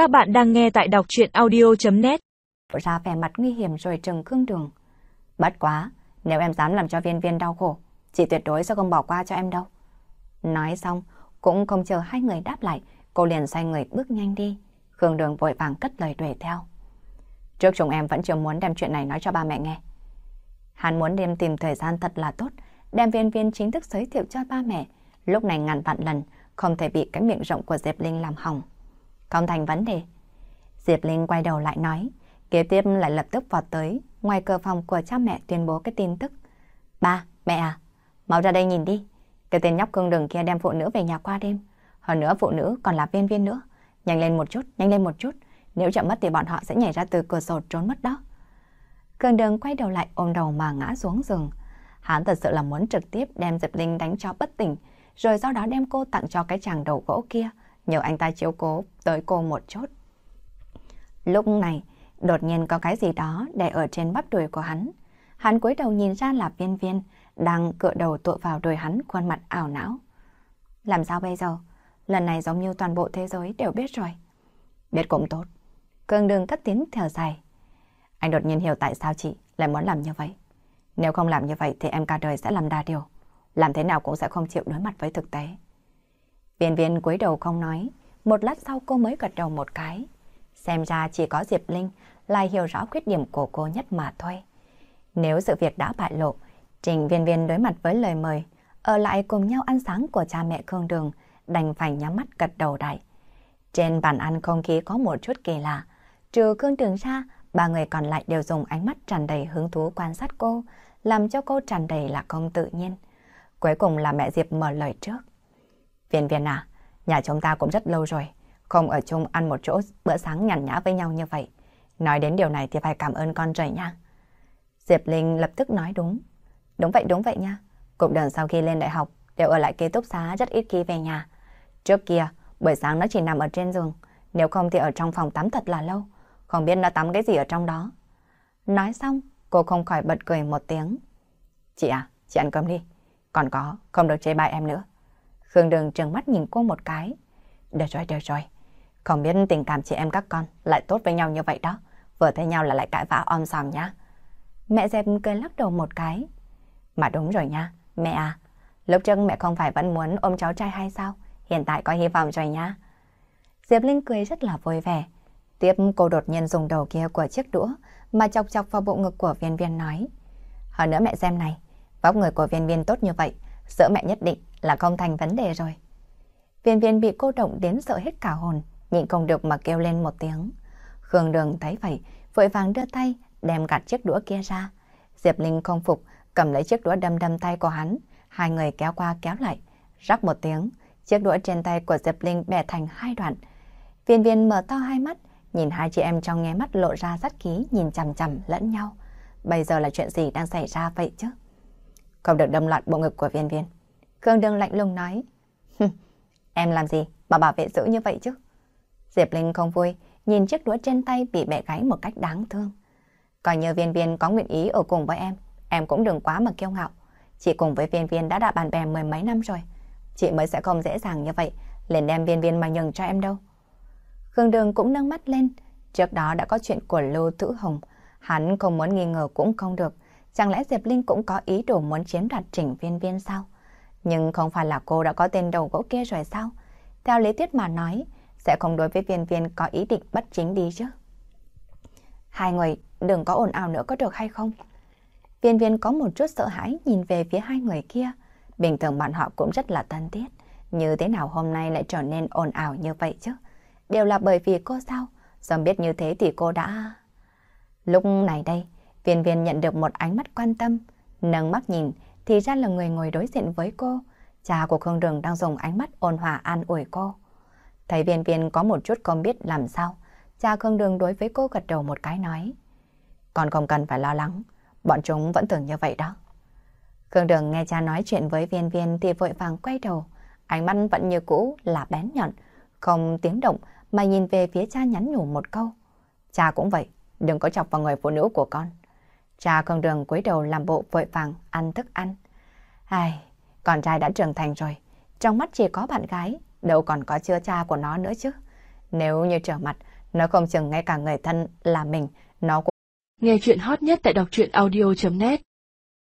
Các bạn đang nghe tại đọc chuyện audio.net Ra vẻ mặt nguy hiểm rồi trừng khương đường. Bất quá, nếu em dám làm cho viên viên đau khổ, chị tuyệt đối sẽ không bỏ qua cho em đâu. Nói xong, cũng không chờ hai người đáp lại, cô liền xoay người bước nhanh đi. Khương đường vội vàng cất lời đuổi theo. Trước chúng em vẫn chưa muốn đem chuyện này nói cho ba mẹ nghe. Hắn muốn đem tìm thời gian thật là tốt, đem viên viên chính thức giới thiệu cho ba mẹ. Lúc này ngàn vạn lần, không thể bị cái miệng rộng của Diệp Linh làm hỏng. Không thành vấn đề. Diệp Linh quay đầu lại nói, kế tiếp lại lập tức vọt tới, ngoài cửa phòng của cha mẹ tuyên bố cái tin tức. Ba, mẹ à, mau ra đây nhìn đi. Cái tên nhóc cương đường kia đem phụ nữ về nhà qua đêm. Hơn nữa phụ nữ còn là viên viên nữa. Nhanh lên một chút, nhanh lên một chút. Nếu chậm mất thì bọn họ sẽ nhảy ra từ cửa sổ trốn mất đó. Cương đường quay đầu lại ôm đầu mà ngã xuống giường. Hắn thật sự là muốn trực tiếp đem Diệp Linh đánh cho bất tỉnh, rồi sau đó đem cô tặng cho cái chàng đầu gỗ kia, nhờ anh ta chiếu cố tới cô một chút. Lúc này, đột nhiên có cái gì đó đè ở trên bắp đùi của hắn. Hắn cúi đầu nhìn ra là viên viên, đang cựa đầu tụi vào đùi hắn khuôn mặt ảo não. Làm sao bây giờ? Lần này giống như toàn bộ thế giới đều biết rồi. Biết cũng tốt. Cương đường cất tiếng thở dài. Anh đột nhiên hiểu tại sao chị lại muốn làm như vậy. Nếu không làm như vậy thì em cả đời sẽ làm đa điều. Làm thế nào cũng sẽ không chịu đối mặt với thực tế. Viên viên cúi đầu không nói. Một lát sau cô mới gật đầu một cái. Xem ra chỉ có Diệp Linh lại hiểu rõ khuyết điểm của cô nhất mà thôi. Nếu sự việc đã bại lộ, Trình viên viên đối mặt với lời mời, ở lại cùng nhau ăn sáng của cha mẹ Khương Đường, đành phải nhắm mắt gật đầu đại. Trên bàn ăn không khí có một chút kỳ lạ. Trừ Khương Đường ra, ba người còn lại đều dùng ánh mắt tràn đầy hứng thú quan sát cô, làm cho cô tràn đầy là không tự nhiên. Cuối cùng là mẹ Diệp mở lời trước. Viên viên à, nhà chúng ta cũng rất lâu rồi, không ở chung ăn một chỗ bữa sáng nhàn nhã với nhau như vậy. Nói đến điều này thì phải cảm ơn con trời nha. Diệp Linh lập tức nói đúng. Đúng vậy, đúng vậy nha. Cụm đường sau khi lên đại học đều ở lại ký túc xá rất ít khi về nhà. Trước kia, buổi sáng nó chỉ nằm ở trên giường, nếu không thì ở trong phòng tắm thật là lâu. Không biết nó tắm cái gì ở trong đó. Nói xong, cô không khỏi bật cười một tiếng. Chị à, chị ăn cơm đi. Còn có, không được chế bài em nữa. Khương Đường trừng mắt nhìn cô một cái. Được rồi, được rồi. Không biết tình cảm chị em các con lại tốt với nhau như vậy đó. Vừa thấy nhau là lại cãi vã om sòm nhá. Mẹ dẹp cười lắc đầu một cái. Mà đúng rồi nha, mẹ à. Lúc trước mẹ không phải vẫn muốn ôm cháu trai hay sao? Hiện tại có hy vọng rồi nha. Diệp Linh cười rất là vui vẻ. Tiếp cô đột nhiên dùng đầu kia của chiếc đũa mà chọc chọc vào bộ ngực của viên viên nói. Hơn nữa mẹ xem này, vóc người của viên viên tốt như vậy, sữa mẹ nhất định là không thành vấn đề rồi. Viên viên bị cô động đến sợ hết cả hồn, nhịn không được mà kêu lên một tiếng. Khương Đường thấy vậy, vội vàng đưa tay, đem gạt chiếc đũa kia ra. Diệp Linh không phục, cầm lấy chiếc đũa đâm đâm tay của hắn. Hai người kéo qua kéo lại, rắc một tiếng, chiếc đũa trên tay của Diệp Linh bẻ thành hai đoạn. Viên viên mở to hai mắt, nhìn hai chị em trong nghe mắt lộ ra sát khí nhìn chằm chằm lẫn nhau. Bây giờ là chuyện gì đang xảy ra vậy chứ? Không được đâm loạn bộ ngực của viên viên. Khương Đường lạnh lùng nói. em làm gì mà bảo vệ dữ như vậy chứ? Diệp Linh không vui, nhìn chiếc đũa trên tay bị bẻ gãy một cách đáng thương. Coi như viên viên có nguyện ý ở cùng với em, em cũng đừng quá mà kiêu ngạo. Chị cùng với viên viên đã đã bạn bè mười mấy năm rồi. Chị mới sẽ không dễ dàng như vậy, liền đem viên viên mà nhường cho em đâu. Khương Đường cũng nâng mắt lên. Trước đó đã có chuyện của Lưu Tử Hồng. Hắn không muốn nghi ngờ cũng không được. Chẳng lẽ Diệp Linh cũng có ý đồ muốn chiếm đoạt trình viên viên sao? Nhưng không phải là cô đã có tên đầu gỗ kia rồi sao? Theo lý thuyết mà nói, sẽ không đối với viên viên có ý định bất chính đi chứ. Hai người đừng có ồn ào nữa có được hay không? Viên viên có một chút sợ hãi nhìn về phía hai người kia. Bình thường bọn họ cũng rất là thân thiết. Như thế nào hôm nay lại trở nên ồn ào như vậy chứ? Đều là bởi vì cô sao? Dòng biết như thế thì cô đã... Lúc này đây, viên viên nhận được một ánh mắt quan tâm. Nâng mắt nhìn thì ra là người ngồi đối diện với cô. Cha của Khương Đường đang dùng ánh mắt ôn hòa an ủi cô. Thấy viên viên có một chút không biết làm sao. Cha Khương Đường đối với cô gật đầu một cái nói. Con không cần phải lo lắng. Bọn chúng vẫn tưởng như vậy đó. Khương Đường nghe cha nói chuyện với viên viên thì vội vàng quay đầu. Ánh mắt vẫn như cũ là bén nhọn. Không tiếng động mà nhìn về phía cha nhắn nhủ một câu. Cha cũng vậy, đừng có chọc vào người phụ nữ của con. Cha Khương Đường cúi đầu làm bộ vội vàng ăn thức ăn. Ai, con trai đã trưởng thành rồi. Trong mắt chỉ có bạn gái, đâu còn có chưa cha của nó nữa chứ. Nếu như trở mặt, nó không chừng ngay cả người thân là mình, nó cũng... Nghe chuyện hot nhất tại đọc truyện audio.net